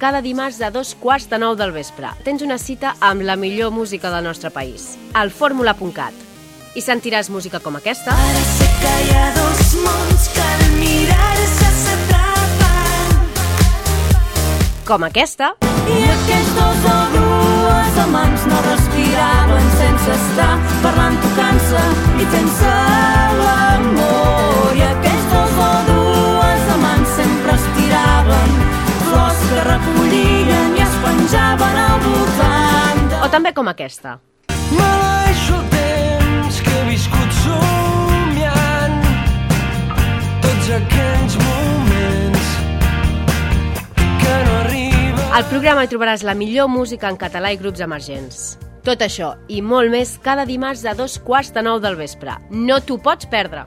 cada dimarts de dos quarts de nou del vespre. Tens una cita amb la millor música del nostre país, al fórmula.cat. I sentiràs música com aquesta. Que hi ha dos mons que al mirar-se s'atrapen Com aquesta. i aquests dos o dues amants no respiraven sense estar parlant, tocant-se i fent-se O també com aquesta. M'abaixo el temps que he viscut somiant tots aquells moments que no arriben. Al programa hi trobaràs la millor música en català i grups emergents. Tot això i molt més cada dimarts de dos quarts de nou del vespre. No t'ho pots perdre.